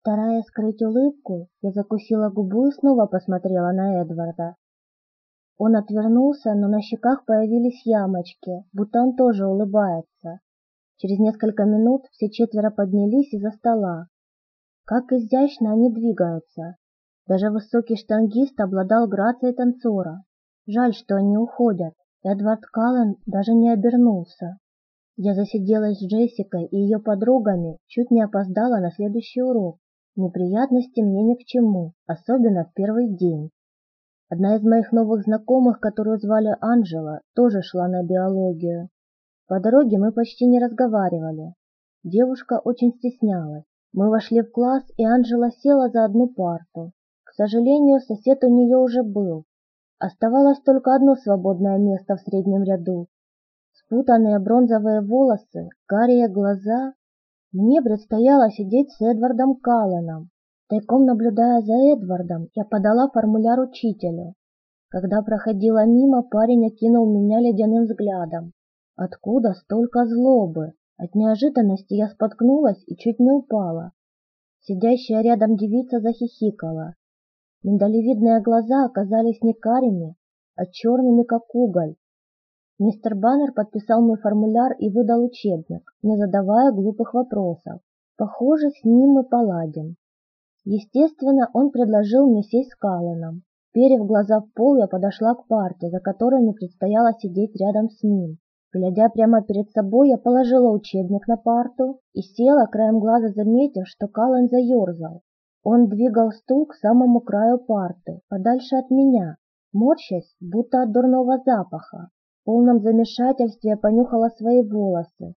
Стараясь скрыть улыбку, я закусила губу и снова посмотрела на Эдварда. Он отвернулся, но на щеках появились ямочки, будто он тоже улыбается. Через несколько минут все четверо поднялись из-за стола. Как изящно они двигаются. Даже высокий штангист обладал грацией танцора. Жаль, что они уходят. Эдвард Каллен даже не обернулся. Я засиделась с Джессикой и ее подругами, чуть не опоздала на следующий урок. Неприятности мне ни к чему, особенно в первый день. Одна из моих новых знакомых, которую звали Анжела, тоже шла на биологию. По дороге мы почти не разговаривали. Девушка очень стеснялась. Мы вошли в класс, и Анжела села за одну парту. К сожалению, сосед у нее уже был. Оставалось только одно свободное место в среднем ряду. Спутанные бронзовые волосы, карие глаза мне предстояло сидеть с Эдвардом Калленом. Тайком наблюдая за Эдвардом, я подала формуляр учителю. Когда проходила мимо, парень окинул меня ледяным взглядом. Откуда столько злобы? От неожиданности я споткнулась и чуть не упала. Сидящая рядом девица захихикала. Миндалевидные глаза оказались не карими, а черными, как уголь. Мистер Баннер подписал мой формуляр и выдал учебник, не задавая глупых вопросов. Похоже, с ним мы поладим. Естественно, он предложил мне сесть с Калленом. Перев глаза в пол, я подошла к парте, за которой мне предстояло сидеть рядом с ним. Глядя прямо перед собой, я положила учебник на парту и села, краем глаза заметив, что Каллен заерзал. Он двигал стул к самому краю парты, подальше от меня, морщась, будто от дурного запаха. В полном замешательстве я понюхала свои волосы.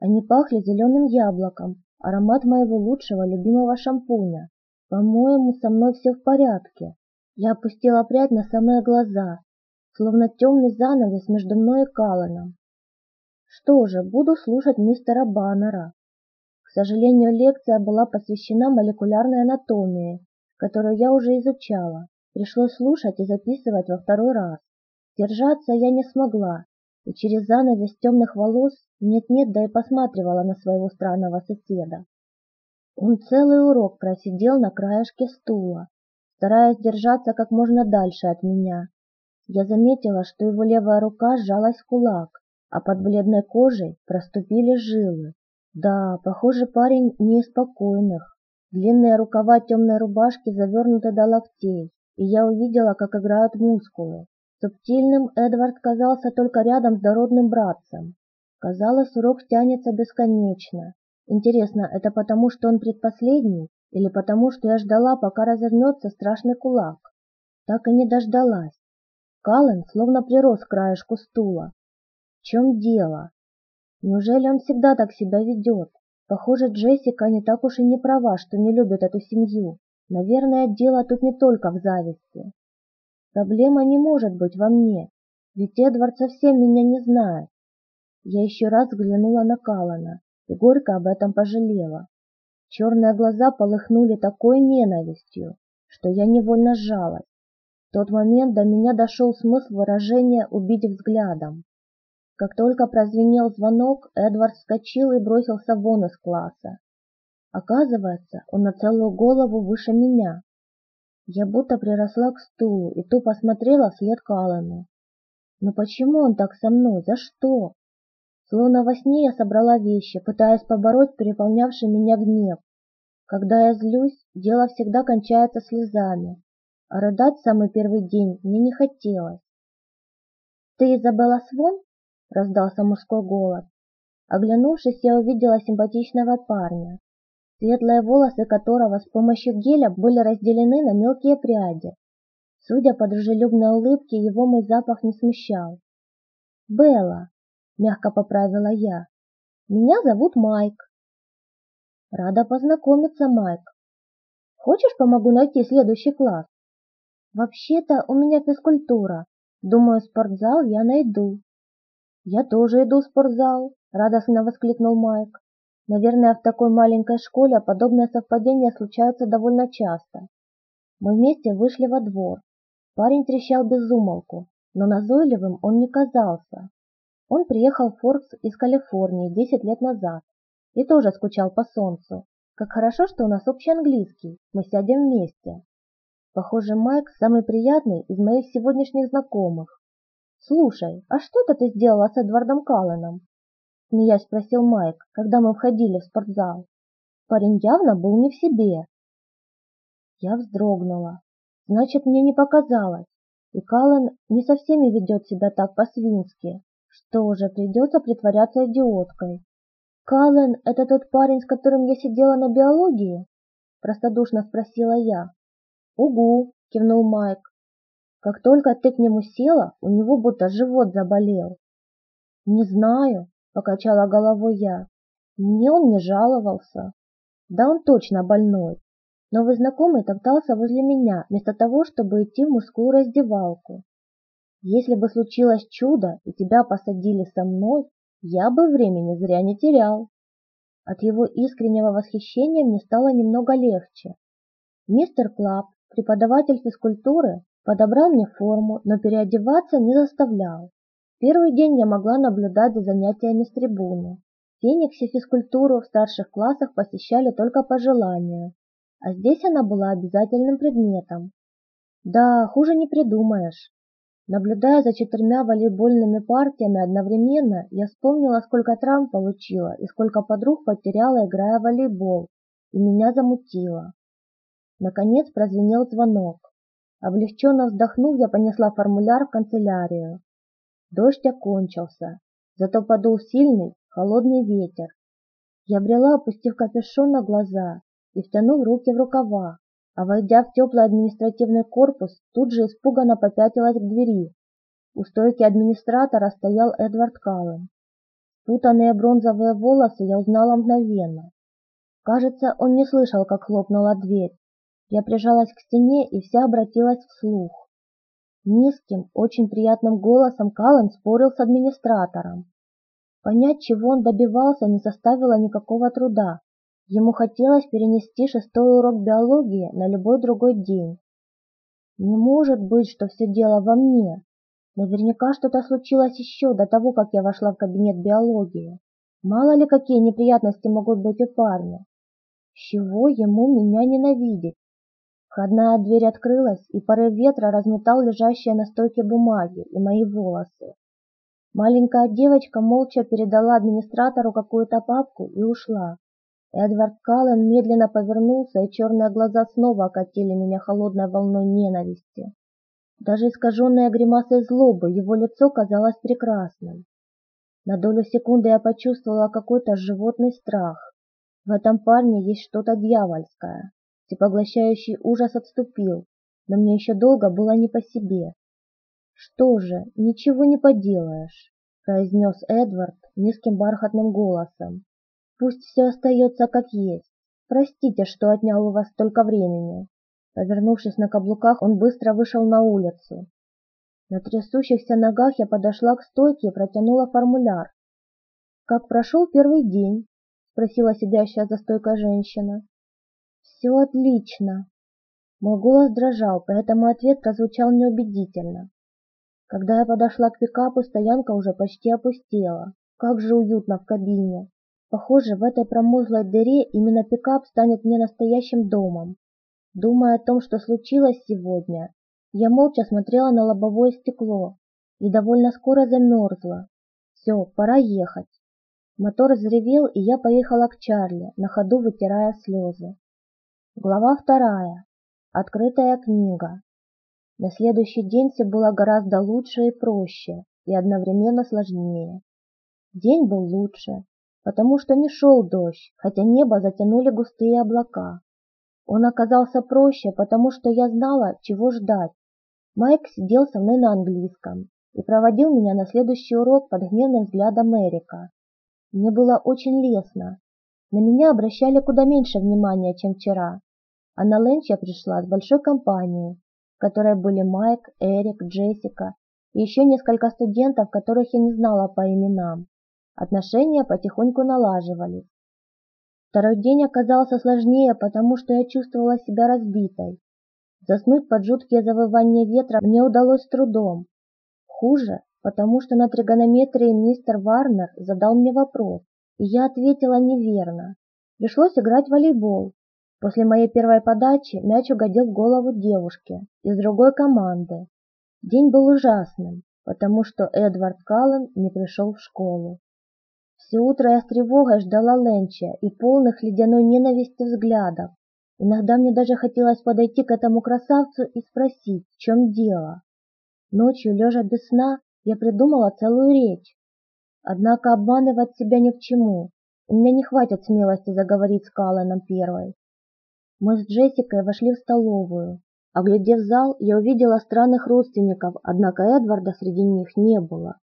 Они пахли зеленым яблоком, аромат моего лучшего любимого шампуня. По-моему, со мной все в порядке. Я опустила прядь на самые глаза, словно темный занавес между мной и Каланом. Что же, буду слушать мистера Баннера. К сожалению, лекция была посвящена молекулярной анатомии, которую я уже изучала. Пришлось слушать и записывать во второй раз. Держаться я не смогла, и через занавес темных волос нет-нет, да и посматривала на своего странного соседа. Он целый урок просидел на краешке стула, стараясь держаться как можно дальше от меня. Я заметила, что его левая рука сжалась в кулак, а под бледной кожей проступили жилы. Да, похоже, парень не из спокойных. Длинные рукава темной рубашки завернуты до локтей, и я увидела, как играют мускулы. Субтильным Эдвард казался только рядом с дородным братцем. Казалось, урок тянется бесконечно. Интересно, это потому, что он предпоследний, или потому, что я ждала, пока развернется страшный кулак? Так и не дождалась. Каллен словно прирос к краешку стула. В чем дело? Неужели он всегда так себя ведет? Похоже, Джессика не так уж и не права, что не любит эту семью. Наверное, дело тут не только в зависти. Проблема не может быть во мне, ведь Эдвард совсем меня не знает. Я еще раз взглянула на Калана и горько об этом пожалела. Черные глаза полыхнули такой ненавистью, что я невольно сжалась. В тот момент до меня дошел смысл выражения «убить взглядом». Как только прозвенел звонок, Эдвард вскочил и бросился вон из класса. Оказывается, он на целую голову выше меня. Я будто приросла к стулу и тупо смотрела вслед Калану. Но почему он так со мной? За что? Словно во сне я собрала вещи, пытаясь побороть переполнявший меня гнев. Когда я злюсь, дело всегда кончается слезами, а рыдать самый первый день мне не хотелось. «Ты Изабелла Свон?» — раздался мужской голос. Оглянувшись, я увидела симпатичного парня светлые волосы которого с помощью геля были разделены на мелкие пряди. Судя по дружелюбной улыбке, его мой запах не смущал. «Белла», — мягко поправила я, — «меня зовут Майк». «Рада познакомиться, Майк. Хочешь, помогу найти следующий класс?» «Вообще-то у меня физкультура. Думаю, спортзал я найду». «Я тоже иду в спортзал», — радостно воскликнул Майк. Наверное, в такой маленькой школе подобные совпадения случаются довольно часто. Мы вместе вышли во двор. Парень трещал без умолку, но назойливым он не казался. Он приехал в Форкс из Калифорнии 10 лет назад и тоже скучал по солнцу. Как хорошо, что у нас общий английский. Мы сядем вместе. Похоже, Майк самый приятный из моих сегодняшних знакомых. Слушай, а что это ты сделала с Эдвардом Калленом? Смеясь спросил Майк, когда мы входили в спортзал. Парень явно был не в себе. Я вздрогнула. Значит, мне не показалось. И Каллен не со всеми ведет себя так по-свински. Что же, придется притворяться идиоткой. Каллен — это тот парень, с которым я сидела на биологии? Простодушно спросила я. Угу, кивнул Майк. Как только ты к нему села, у него будто живот заболел. Не знаю, покачала головой я. Мне он не жаловался. Да он точно больной. Новый знакомый топтался возле меня, вместо того, чтобы идти в мужскую раздевалку. Если бы случилось чудо, и тебя посадили со мной, я бы времени зря не терял. От его искреннего восхищения мне стало немного легче. Мистер Клаб, преподаватель физкультуры, подобрал мне форму, но переодеваться не заставлял. Первый день я могла наблюдать за занятиями с трибуны. В Фениксе физкультуру в старших классах посещали только по желанию, а здесь она была обязательным предметом. Да, хуже не придумаешь. Наблюдая за четырьмя волейбольными партиями одновременно, я вспомнила, сколько травм получила и сколько подруг потеряла, играя в волейбол, и меня замутило. Наконец прозвенел звонок. Облегченно вздохнув, я понесла формуляр в канцелярию. Дождь окончился, зато подул сильный, холодный ветер. Я брела, опустив капюшон на глаза и втянув руки в рукава, а войдя в теплый административный корпус, тут же испуганно попятилась к двери. У стойки администратора стоял Эдвард Каллен. Путанные бронзовые волосы я узнала мгновенно. Кажется, он не слышал, как хлопнула дверь. Я прижалась к стене и вся обратилась вслух. Низким, очень приятным голосом Каллен спорил с администратором. Понять, чего он добивался, не составило никакого труда. Ему хотелось перенести шестой урок биологии на любой другой день. Не может быть, что все дело во мне. Наверняка что-то случилось еще до того, как я вошла в кабинет биологии. Мало ли какие неприятности могут быть у парня. чего ему меня ненавидеть? Входная дверь открылась, и порыв ветра разметал лежащие на стойке бумаги и мои волосы. Маленькая девочка молча передала администратору какую-то папку и ушла. Эдвард Каллен медленно повернулся, и черные глаза снова окатили меня холодной волной ненависти. Даже искаженное гримасой злобы, его лицо казалось прекрасным. На долю секунды я почувствовала какой-то животный страх. В этом парне есть что-то дьявольское. Всепоглощающий ужас отступил, но мне еще долго было не по себе. «Что же, ничего не поделаешь», — произнес Эдвард низким бархатным голосом. Пусть все остается как есть. Простите, что отнял у вас столько времени. Повернувшись на каблуках, он быстро вышел на улицу. На трясущихся ногах я подошла к стойке и протянула формуляр. «Как прошел первый день?» – спросила сидящая за стойкой женщина. «Все отлично». Мой голос дрожал, поэтому ответ прозвучал неубедительно. Когда я подошла к пикапу, стоянка уже почти опустела. Как же уютно в кабине. Похоже, в этой промозглой дыре именно пикап станет мне настоящим домом. Думая о том, что случилось сегодня, я молча смотрела на лобовое стекло и довольно скоро замерзла. Все, пора ехать. Мотор взревел, и я поехала к Чарли, на ходу вытирая слезы. Глава вторая. Открытая книга. На следующий день все было гораздо лучше и проще, и одновременно сложнее. День был лучше, потому что не шел дождь, хотя небо затянули густые облака. Он оказался проще, потому что я знала, чего ждать. Майк сидел со мной на английском и проводил меня на следующий урок под гневным взглядом Эрика. Мне было очень лестно. На меня обращали куда меньше внимания, чем вчера. А на ленч я пришла с большой компанией, в которой были Майк, Эрик, Джессика и еще несколько студентов, которых я не знала по именам. Отношения потихоньку налаживались. Второй день оказался сложнее, потому что я чувствовала себя разбитой. Заснуть под жуткие завывания ветра мне удалось с трудом. Хуже, потому что на тригонометрии мистер Варнер задал мне вопрос, и я ответила неверно. Пришлось играть в волейбол. После моей первой подачи мяч угодил в голову девушки из другой команды. День был ужасным, потому что Эдвард Каллен не пришел в школу. Все утро я с тревогой ждала Ленча и полных ледяной ненависти взглядов. Иногда мне даже хотелось подойти к этому красавцу и спросить, в чем дело. Ночью, лежа без сна, я придумала целую речь. Однако обманывать себя ни к чему. У меня не хватит смелости заговорить с Калленом первой. Мы с Джессикой вошли в столовую. Оглядев зал, я увидела странных родственников, однако Эдварда среди них не было.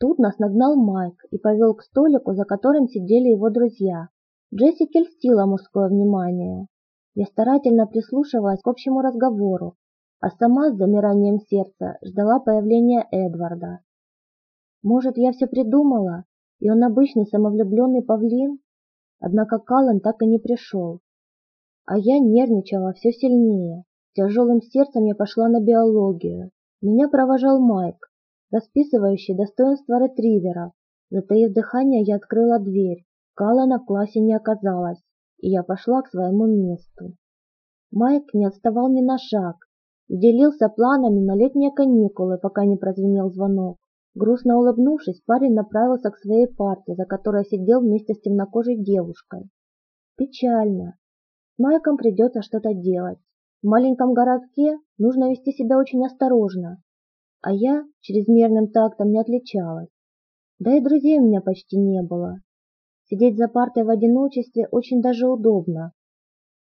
Тут нас нагнал Майк и повел к столику, за которым сидели его друзья. Джессике льстило мужское внимание. Я старательно прислушивалась к общему разговору, а сама с замиранием сердца ждала появления Эдварда. Может, я все придумала, и он обычный самовлюбленный павлин? Однако Каллен так и не пришел. А я нервничала все сильнее. Тяжелым сердцем я пошла на биологию. Меня провожал Майк, расписывающий достоинства ретривера. Затаив дыхание, я открыла дверь. Каллена в классе не оказалось, и я пошла к своему месту. Майк не отставал ни на шаг и делился планами на летние каникулы, пока не прозвенел звонок. Грустно улыбнувшись, парень направился к своей парте, за которой сидел вместе с темнокожей девушкой. Печально. С Майком придется что-то делать. В маленьком городке нужно вести себя очень осторожно, а я чрезмерным тактом не отличалась. Да и друзей у меня почти не было. Сидеть за партой в одиночестве очень даже удобно.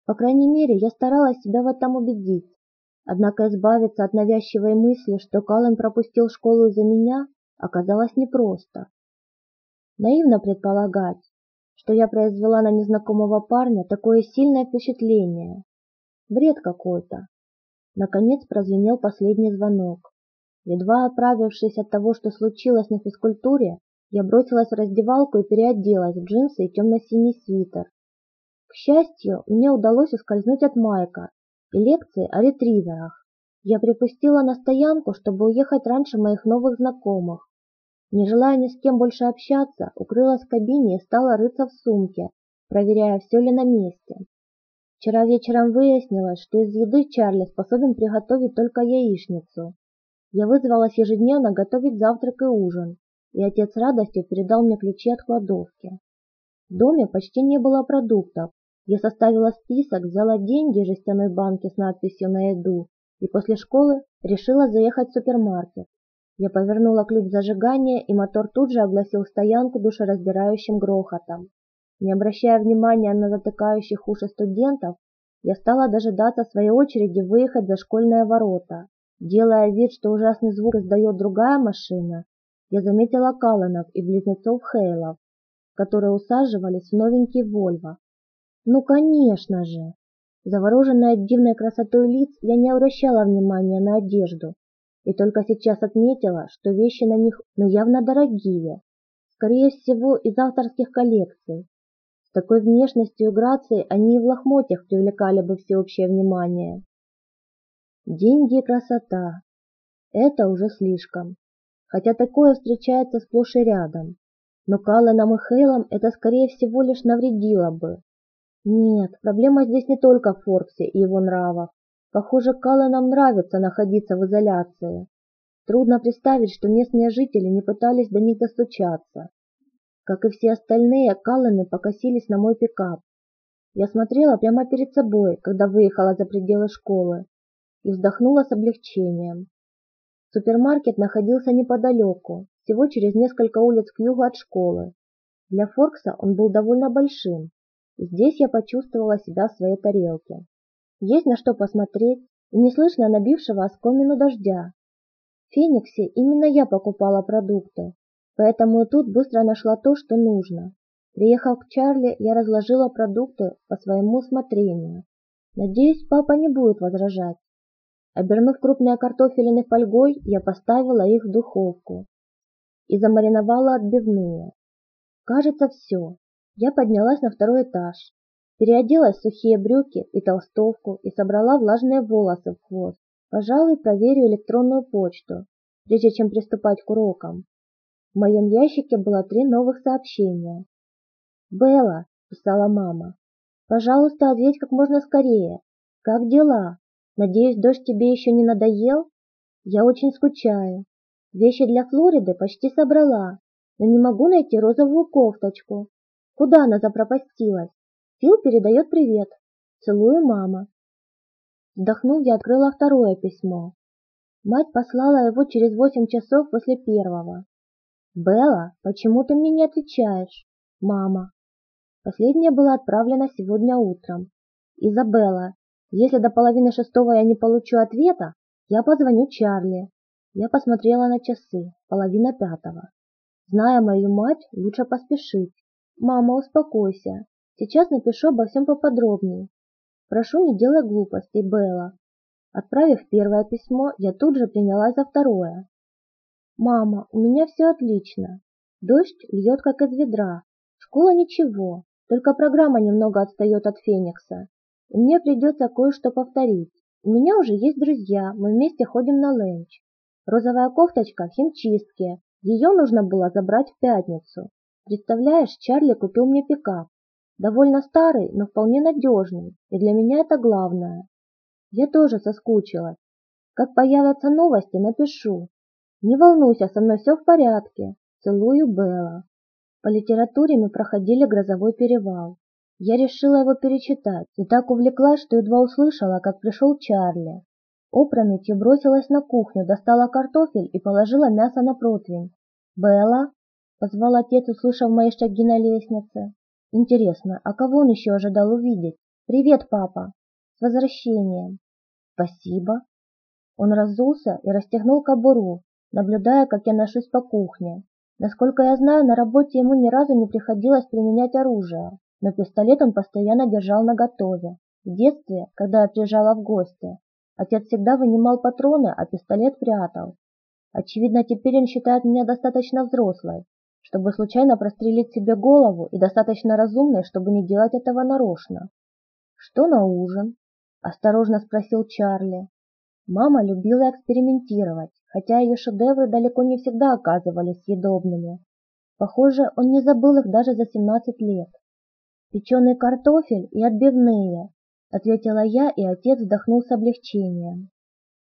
По крайней мере, я старалась себя в этом убедить. Однако избавиться от навязчивой мысли, что Каллен пропустил школу из-за меня, оказалось непросто. Наивно предполагать, что я произвела на незнакомого парня такое сильное впечатление. Бред какой-то. Наконец прозвенел последний звонок. Едва оправившись от того, что случилось на физкультуре, я бросилась в раздевалку и переоделась в джинсы и темно-синий свитер. К счастью, мне удалось ускользнуть от Майка и лекции о ретриверах. Я припустила на стоянку, чтобы уехать раньше моих новых знакомых. Не желая ни с кем больше общаться, укрылась в кабине и стала рыться в сумке, проверяя, все ли на месте. Вчера вечером выяснилось, что из еды Чарли способен приготовить только яичницу. Я вызвалась ежедневно готовить завтрак и ужин, и отец радостью передал мне ключи от кладовки. В доме почти не было продуктов, я составила список, взяла деньги из жестяной банки с надписью на еду и после школы решила заехать в супермаркет. Я повернула ключ зажигания, и мотор тут же огласил стоянку душераздирающим грохотом. Не обращая внимания на затыкающих уши студентов, я стала дожидаться своей очереди выехать за школьные ворота. Делая вид, что ужасный звук издает другая машина, я заметила Каланов и близнецов Хейлов, которые усаживались в новенький Вольво, ну, конечно же! Завороженная дивной красотой лиц, я не обращала внимания на одежду и только сейчас отметила, что вещи на них ну явно дорогие, скорее всего из авторских коллекций. С такой внешностью и грацией они и в лохмотьях привлекали бы всеобщее внимание. Деньги и красота – это уже слишком, хотя такое встречается сплошь и рядом. Но Калленам и Хейлам это скорее всего лишь навредило бы. Нет, проблема здесь не только в Форксе и его нравах. Похоже, Калленам нравится находиться в изоляции. Трудно представить, что местные жители не пытались до них достучаться. Как и все остальные, Каллены покосились на мой пикап. Я смотрела прямо перед собой, когда выехала за пределы школы, и вздохнула с облегчением. Супермаркет находился неподалеку, всего через несколько улиц к югу от школы. Для Форкса он был довольно большим, Здесь я почувствовала себя в своей тарелке. Есть на что посмотреть и не слышно набившего оскомину дождя. В Фениксе именно я покупала продукты, поэтому и тут быстро нашла то, что нужно. Приехав к Чарли, я разложила продукты по своему усмотрению. Надеюсь, папа не будет возражать. Обернув крупные картофелины фольгой, я поставила их в духовку и замариновала отбивные. Кажется, все. Я поднялась на второй этаж, переоделась в сухие брюки и толстовку и собрала влажные волосы в хвост. Пожалуй, проверю электронную почту, прежде чем приступать к урокам. В моем ящике было три новых сообщения. «Белла, писала мама. Пожалуйста, ответь как можно скорее. Как дела? Надеюсь, дождь тебе еще не надоел? Я очень скучаю. Вещи для Флориды почти собрала, но не могу найти розовую кофточку. Куда она запропастилась? Фил передает привет. Целую, мама. Вздохнув, я открыла второе письмо. Мать послала его через восемь часов после первого. «Белла, почему ты мне не отвечаешь?» «Мама». Последнее было отправлено сегодня утром. «Изабелла, если до половины шестого я не получу ответа, я позвоню Чарли». Я посмотрела на часы, половина пятого. Зная мою мать, лучше поспешить. «Мама, успокойся. Сейчас напишу обо всем поподробнее. Прошу, не делай глупостей, Белла». Отправив первое письмо, я тут же принялась за второе. «Мама, у меня все отлично. Дождь льет как из ведра. Школа ничего, только программа немного отстает от Феникса. И мне придется кое-что повторить. У меня уже есть друзья, мы вместе ходим на ленч. Розовая кофточка в химчистке. Ее нужно было забрать в пятницу. Представляешь, Чарли купил мне пикап. Довольно старый, но вполне надежный, и для меня это главное. Я тоже соскучилась. Как появятся новости, напишу. Не волнуйся, со мной все в порядке. Целую, Белла. По литературе мы проходили «Грозовой перевал». Я решила его перечитать и так увлеклась, что едва услышала, как пришел Чарли. Опрометью бросилась на кухню, достала картофель и положила мясо на противень. «Белла?» — позвал отец, услышав мои шаги на лестнице. «Интересно, а кого он еще ожидал увидеть? Привет, папа! С возвращением!» «Спасибо!» Он разулся и расстегнул кобуру, наблюдая, как я ношусь по кухне. Насколько я знаю, на работе ему ни разу не приходилось применять оружие, но пистолет он постоянно держал наготове. В детстве, когда я приезжала в гости, отец всегда вынимал патроны, а пистолет прятал. Очевидно, теперь он считает меня достаточно взрослой, чтобы случайно прострелить себе голову и достаточно разумной, чтобы не делать этого нарочно. «Что на ужин?» – осторожно спросил Чарли. Мама любила экспериментировать, хотя ее шедевры далеко не всегда оказывались съедобными. Похоже, он не забыл их даже за 17 лет. «Печеный картофель и отбивные», — ответила я, и отец вздохнул с облегчением.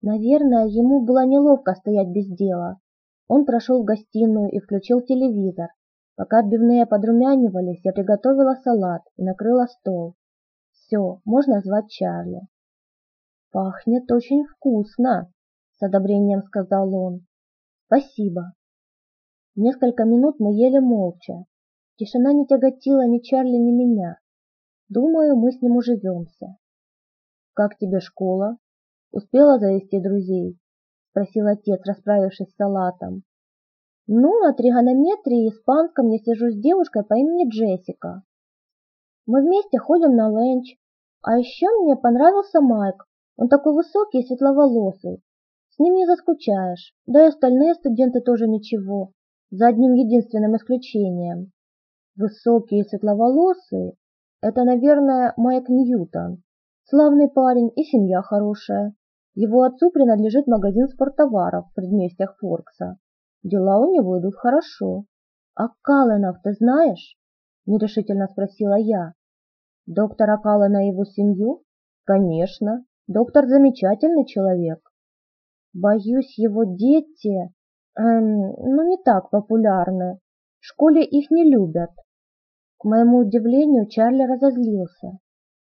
Наверное, ему было неловко стоять без дела. Он прошел в гостиную и включил телевизор. Пока отбивные подрумянивались, я приготовила салат и накрыла стол. Все, можно звать Чарли. «Пахнет очень вкусно», — с одобрением сказал он. «Спасибо». Несколько минут мы ели молча. Тишина не тяготила ни Чарли, ни меня. Думаю, мы с ним уживемся. «Как тебе школа? Успела завести друзей?» — спросил отец, расправившись с салатом. «Ну, на тригонометрии испанском я сижу с девушкой по имени Джессика. Мы вместе ходим на ленч, а еще мне понравился Майк, он такой высокий и светловолосый. С ним не заскучаешь, да и остальные студенты тоже ничего, за одним единственным исключением. Высокие и светловолосые – это, наверное, Майк Ньютон. Славный парень и семья хорошая. Его отцу принадлежит магазин спорттоваров в предместьях Форкса. Дела у него идут хорошо. А Калленов ты знаешь? Нерешительно спросила я. Доктора Каллена и его семью? Конечно. Доктор замечательный человек. Боюсь, его дети, эм, ну не так популярны. В школе их не любят. К моему удивлению, Чарли разозлился.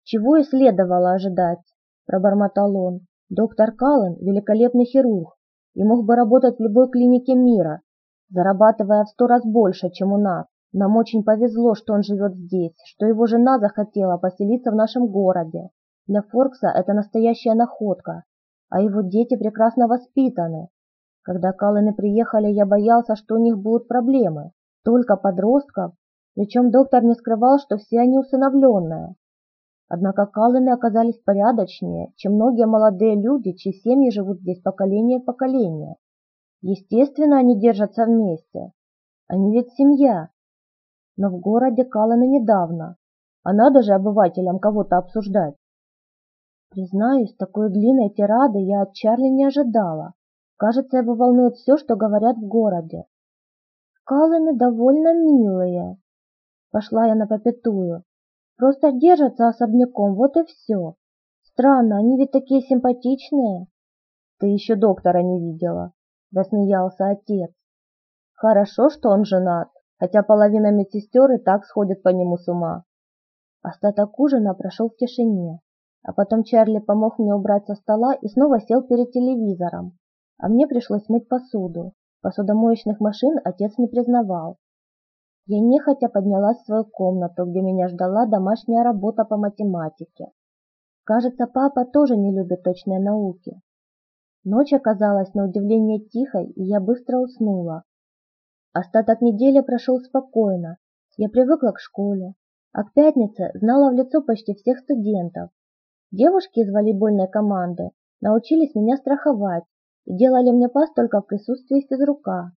Чего и следовало ожидать, пробормотал он. Доктор Каллен – великолепный хирург и мог бы работать в любой клинике мира, зарабатывая в сто раз больше, чем у нас. Нам очень повезло, что он живет здесь, что его жена захотела поселиться в нашем городе. Для Форкса это настоящая находка, а его дети прекрасно воспитаны. Когда Каллены приехали, я боялся, что у них будут проблемы. Только подростков, причем доктор не скрывал, что все они усыновленные. Однако Каллены оказались порядочнее, чем многие молодые люди, чьи семьи живут здесь поколение в поколение. Естественно, они держатся вместе. Они ведь семья. Но в городе Каллены недавно, а надо же обывателям кого-то обсуждать. Признаюсь, такой длинной тирады я от Чарли не ожидала. Кажется, его волнует все, что говорят в городе. Каллены довольно милые. Пошла я на попятую. Просто держатся особняком, вот и все. Странно, они ведь такие симпатичные. Ты еще доктора не видела, рассмеялся отец. Хорошо, что он женат, хотя половина медсестер и так сходит по нему с ума. Остаток ужина прошел в тишине, а потом Чарли помог мне убрать со стола и снова сел перед телевизором, а мне пришлось мыть посуду. Посудомоечных машин отец не признавал. Я нехотя поднялась в свою комнату, где меня ждала домашняя работа по математике. Кажется, папа тоже не любит точные науки. Ночь оказалась на удивление тихой, и я быстро уснула. Остаток недели прошел спокойно. Я привыкла к школе, а к пятнице знала в лицо почти всех студентов. Девушки из волейбольной команды научились меня страховать и делали мне пас только в присутствии физрука.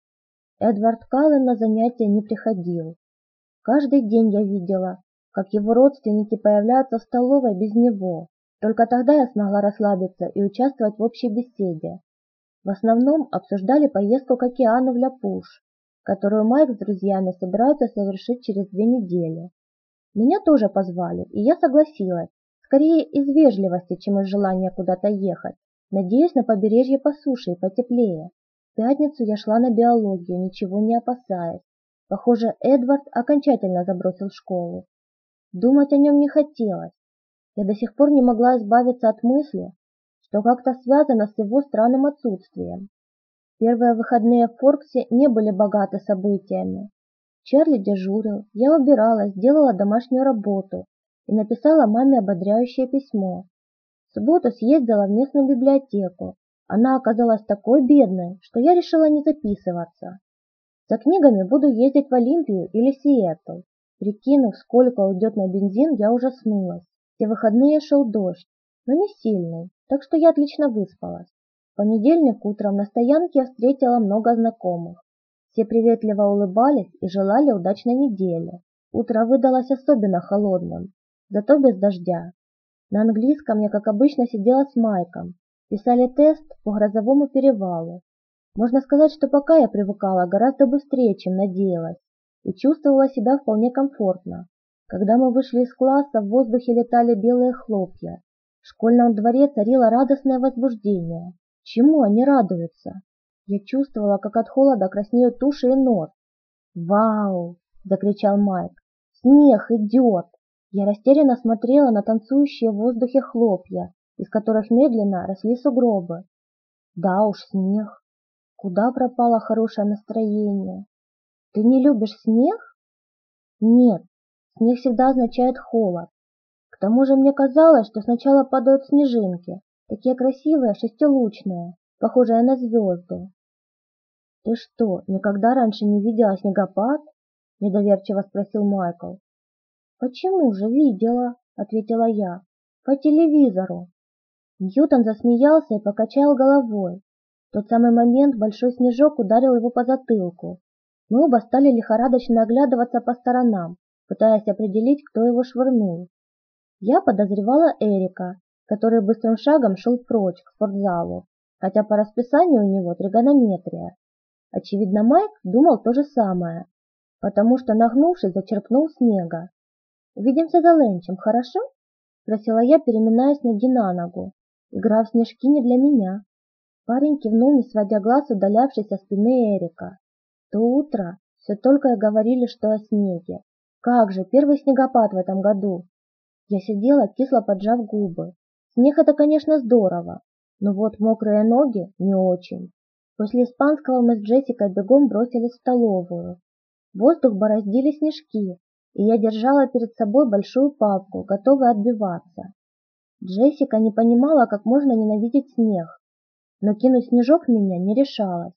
Эдвард Каллен на занятия не приходил. Каждый день я видела, как его родственники появляются в столовой без него. Только тогда я смогла расслабиться и участвовать в общей беседе. В основном обсуждали поездку к океану в Ляпуш, которую Майк с друзьями собираются совершить через две недели. Меня тоже позвали, и я согласилась, скорее из вежливости, чем из желания куда-то ехать. Надеюсь на побережье по суше и потеплее пятницу я шла на биологию, ничего не опасаясь. Похоже, Эдвард окончательно забросил школу. Думать о нем не хотелось. Я до сих пор не могла избавиться от мысли, что как-то связано с его странным отсутствием. Первые выходные в Форксе не были богаты событиями. Чарли дежурил, я убиралась, делала домашнюю работу и написала маме ободряющее письмо. В субботу съездила в местную библиотеку, она оказалась такой бедной, что я решила не записываться. За книгами буду ездить в Олимпию или Сиэтл. Прикинув, сколько уйдет на бензин, я ужаснулась. Все выходные шел дождь, но не сильный, так что я отлично выспалась. В понедельник утром на стоянке я встретила много знакомых. Все приветливо улыбались и желали удачной недели. Утро выдалось особенно холодным, зато без дождя. На английском я, как обычно, сидела с Майком, Писали тест по грозовому перевалу. Можно сказать, что пока я привыкала гораздо быстрее, чем надеялась, и чувствовала себя вполне комфортно. Когда мы вышли из класса, в воздухе летали белые хлопья. В школьном дворе царило радостное возбуждение. Чему они радуются? Я чувствовала, как от холода краснеют уши и нос. «Вау!» – закричал Майк. «Снег идет!» Я растерянно смотрела на танцующие в воздухе хлопья, из которых медленно росли сугробы. Да уж, снег. Куда пропало хорошее настроение? Ты не любишь снег? Нет, снег всегда означает холод. К тому же мне казалось, что сначала падают снежинки, такие красивые, шестилучные, похожие на звезды. Ты что, никогда раньше не видела снегопад? Недоверчиво спросил Майкл. Почему же видела? Ответила я. По телевизору. Ньютон засмеялся и покачал головой. В тот самый момент большой снежок ударил его по затылку. Мы оба стали лихорадочно оглядываться по сторонам, пытаясь определить, кто его швырнул. Я подозревала Эрика, который быстрым шагом шел прочь к спортзалу, хотя по расписанию у него тригонометрия. Очевидно, Майк думал то же самое, потому что, нагнувшись, зачерпнул снега. «Увидимся за ленчем, хорошо?» – спросила я, переминаясь ноги на ногу. Игра в снежки не для меня. Парень кивнул, не сводя глаз, удалявшись со спины Эрика. То утро все только и говорили, что о снеге. Как же, первый снегопад в этом году. Я сидела, кисло поджав губы. Снег это, конечно, здорово, но вот мокрые ноги не очень. После испанского мы с Джессикой бегом бросились в столовую. Воздух бороздили снежки, и я держала перед собой большую папку, готовая отбиваться. Джессика не понимала, как можно ненавидеть снег, но кинуть снежок в меня не решалась.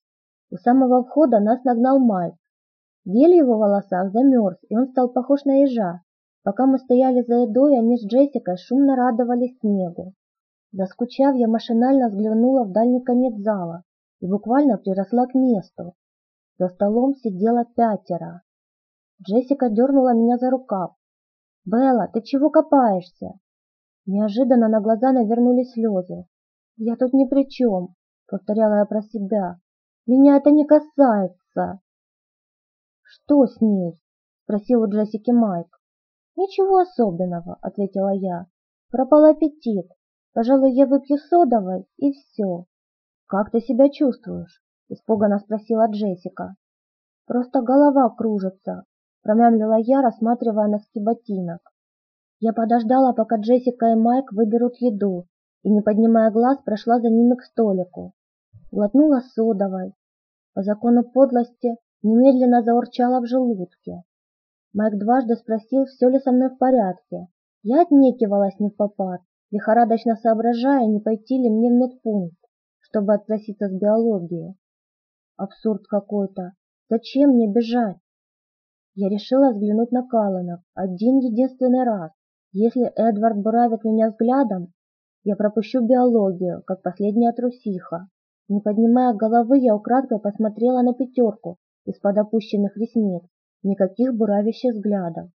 У самого входа нас нагнал Майк. В его волосах замерз, и он стал похож на ежа. Пока мы стояли за едой, они с Джессикой шумно радовались снегу. Заскучав, я машинально взглянула в дальний конец зала и буквально приросла к месту. За столом сидело пятеро. Джессика дернула меня за рукав. «Белла, ты чего копаешься?» Неожиданно на глаза навернулись слезы. «Я тут ни при чем», — повторяла я про себя. «Меня это не касается». «Что с ней?» — спросил у Джессики Майк. «Ничего особенного», — ответила я. «Пропал аппетит. Пожалуй, я выпью содовой, и все». «Как ты себя чувствуешь?» — испуганно спросила Джессика. «Просто голова кружится», — промямлила я, рассматривая носки ботинок. Я подождала, пока Джессика и Майк выберут еду, и, не поднимая глаз, прошла за ними к столику. Глотнула содовой. По закону подлости немедленно заурчала в желудке. Майк дважды спросил, все ли со мной в порядке. Я отнекивалась не в попад, лихорадочно соображая, не пойти ли мне в медпункт, чтобы отпроситься с биологии. Абсурд какой-то. Зачем мне бежать? Я решила взглянуть на Калланов один единственный раз. Если Эдвард буравит меня взглядом, я пропущу биологию, как последняя трусиха. Не поднимая головы, я украдкой посмотрела на пятерку из-под опущенных ресниц. Никаких буравящих взглядов.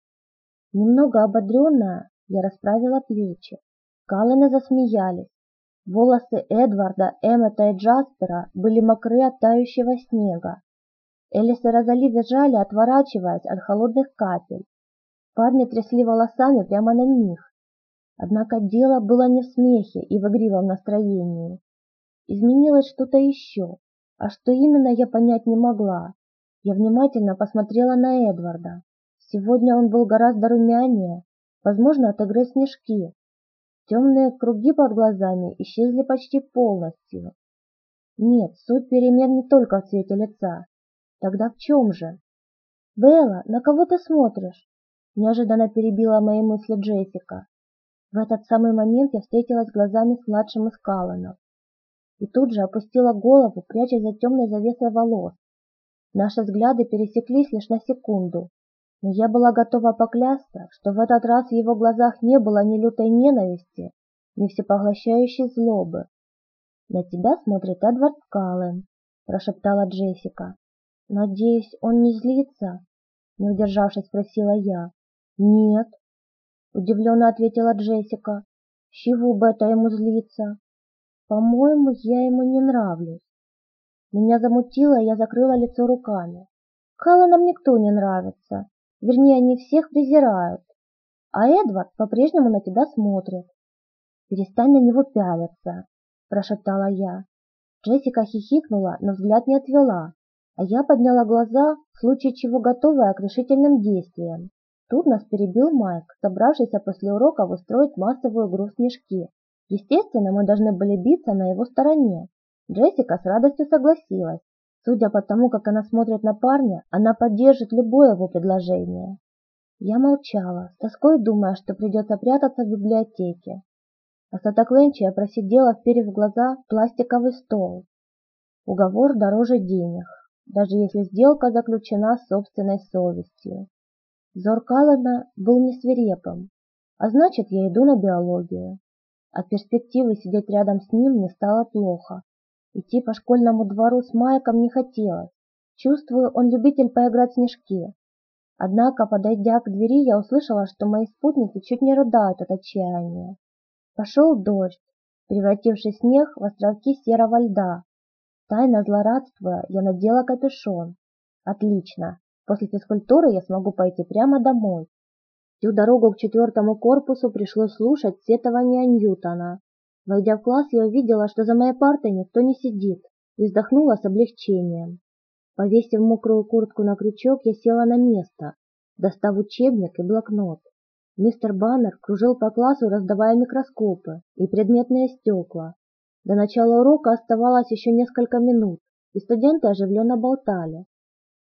Немного ободренная, я расправила плечи. Каллены засмеялись. Волосы Эдварда, Эммета и Джаспера были мокры от тающего снега. Элис и Розали визжали, отворачиваясь от холодных капель. Парни трясли волосами прямо на них. Однако дело было не в смехе и в игривом настроении. Изменилось что-то еще, а что именно я понять не могла. Я внимательно посмотрела на Эдварда. Сегодня он был гораздо румянее, возможно, от игры снежки. Темные круги под глазами исчезли почти полностью. Нет, суть перемен не только в цвете лица. Тогда в чем же? «Белла, на кого ты смотришь?» Неожиданно перебила мои мысли Джессика. В этот самый момент я встретилась глазами с младшим из Калланов. И тут же опустила голову, прячась за темной завесой волос. Наши взгляды пересеклись лишь на секунду, но я была готова поклясться, что в этот раз в его глазах не было ни лютой ненависти, ни всепоглощающей злобы. «На тебя смотрит Эдвард Каллен», – прошептала Джессика. «Надеюсь, он не злится?» – не удержавшись, спросила я. «Нет», – удивленно ответила Джессика. «С чего бы это ему злиться? По-моему, я ему не нравлюсь». Меня замутило, и я закрыла лицо руками. Калланам никто не нравится. Вернее, они всех презирают. А Эдвард по-прежнему на тебя смотрит. «Перестань на него пялиться», – прошептала я. Джессика хихикнула, но взгляд не отвела, а я подняла глаза, в случае чего готовая к решительным действиям. Тут нас перебил Майк, собравшийся после уроков устроить массовую игру снежки. Естественно, мы должны были биться на его стороне, Джессика с радостью согласилась. Судя по тому, как она смотрит на парня, она поддержит любое его предложение. Я молчала, с тоской думая, что придется прятаться в библиотеке. Остаток ленча я просидела, вперев в глаза пластиковый стол. Уговор дороже денег, даже если сделка заключена с собственной совестью. Взор был не свирепым, а значит, я иду на биологию. От перспективы сидеть рядом с ним мне стало плохо. Идти по школьному двору с Майком не хотелось. Чувствую, он любитель поиграть в снежки. Однако, подойдя к двери, я услышала, что мои спутники чуть не рыдают от отчаяния. Пошел дождь, превративший снег в островки серого льда. Тайно злорадствуя, я надела капюшон. Отлично. После физкультуры я смогу пойти прямо домой. Всю дорогу к четвертому корпусу пришлось слушать сетование Ньютона. Войдя в класс, я увидела, что за моей партой никто не сидит, и вздохнула с облегчением. Повесив мокрую куртку на крючок, я села на место, достав учебник и блокнот. Мистер Баннер кружил по классу, раздавая микроскопы и предметные стекла. До начала урока оставалось еще несколько минут, и студенты оживленно болтали.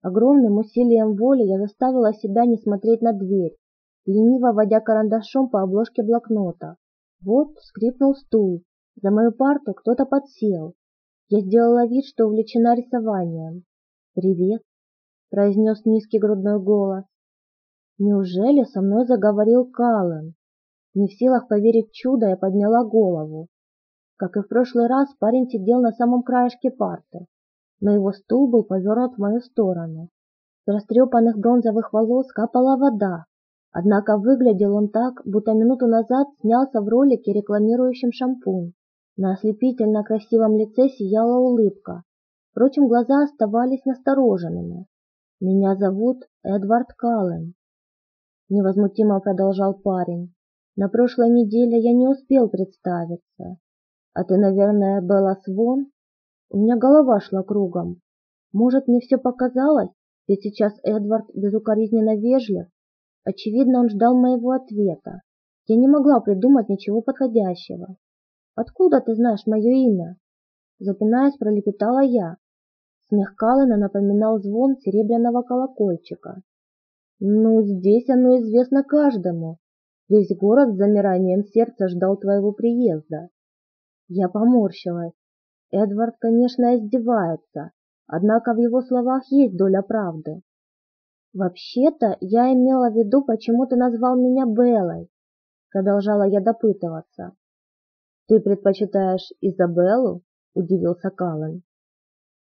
Огромным усилием воли я заставила себя не смотреть на дверь, лениво водя карандашом по обложке блокнота. Вот скрипнул стул. За мою парту кто-то подсел. Я сделала вид, что увлечена рисованием. «Привет», — произнес низкий грудной голос. Неужели со мной заговорил Каллен? Не в силах поверить в чудо, я подняла голову. Как и в прошлый раз, парень сидел на самом краешке парты, но его стул был повернут в мою сторону. С растрепанных бронзовых волос капала вода, Однако выглядел он так, будто минуту назад снялся в ролике, рекламирующем шампунь. На ослепительно красивом лице сияла улыбка. Впрочем, глаза оставались настороженными. «Меня зовут Эдвард Каллен». невозмутимо продолжал парень. На прошлой неделе я не успел представиться. А ты, наверное, Белла Свон? У меня голова шла кругом. Может, мне все показалось? Ведь сейчас Эдвард безукоризненно вежлив. Очевидно, он ждал моего ответа. Я не могла придумать ничего подходящего. «Откуда ты знаешь мое имя?» Запинаясь, пролепетала я. Смех Каллена напоминал звон серебряного колокольчика. «Ну, здесь оно известно каждому. Весь город с замиранием сердца ждал твоего приезда». Я поморщилась. Эдвард, конечно, издевается, однако в его словах есть доля правды. «Вообще-то я имела в виду, почему ты назвал меня Беллой», продолжала я допытываться. «Ты предпочитаешь Изабеллу?» – удивился Каллен.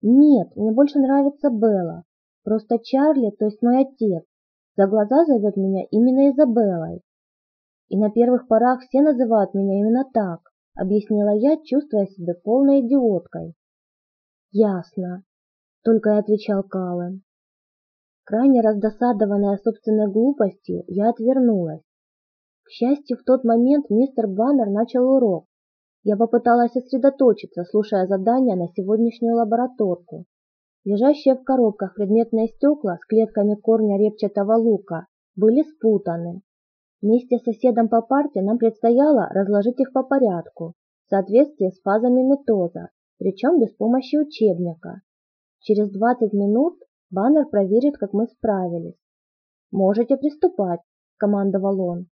Нет, мне больше нравится Белла. Просто Чарли, то есть мой отец, за глаза зовет меня именно Изабеллой. И на первых порах все называют меня именно так, объяснила я, чувствуя себя полной идиоткой. Ясно, только и отвечал Каллен. Крайне раздосадованная собственной глупостью, я отвернулась. К счастью, в тот момент мистер Баннер начал урок, я попыталась сосредоточиться, слушая задания на сегодняшнюю лабораторку. Лежащие в коробках предметные стекла с клетками корня репчатого лука были спутаны. Вместе с соседом по парте нам предстояло разложить их по порядку, в соответствии с фазами метоза, причем без помощи учебника. Через 20 минут баннер проверит, как мы справились. «Можете приступать», – командовал он.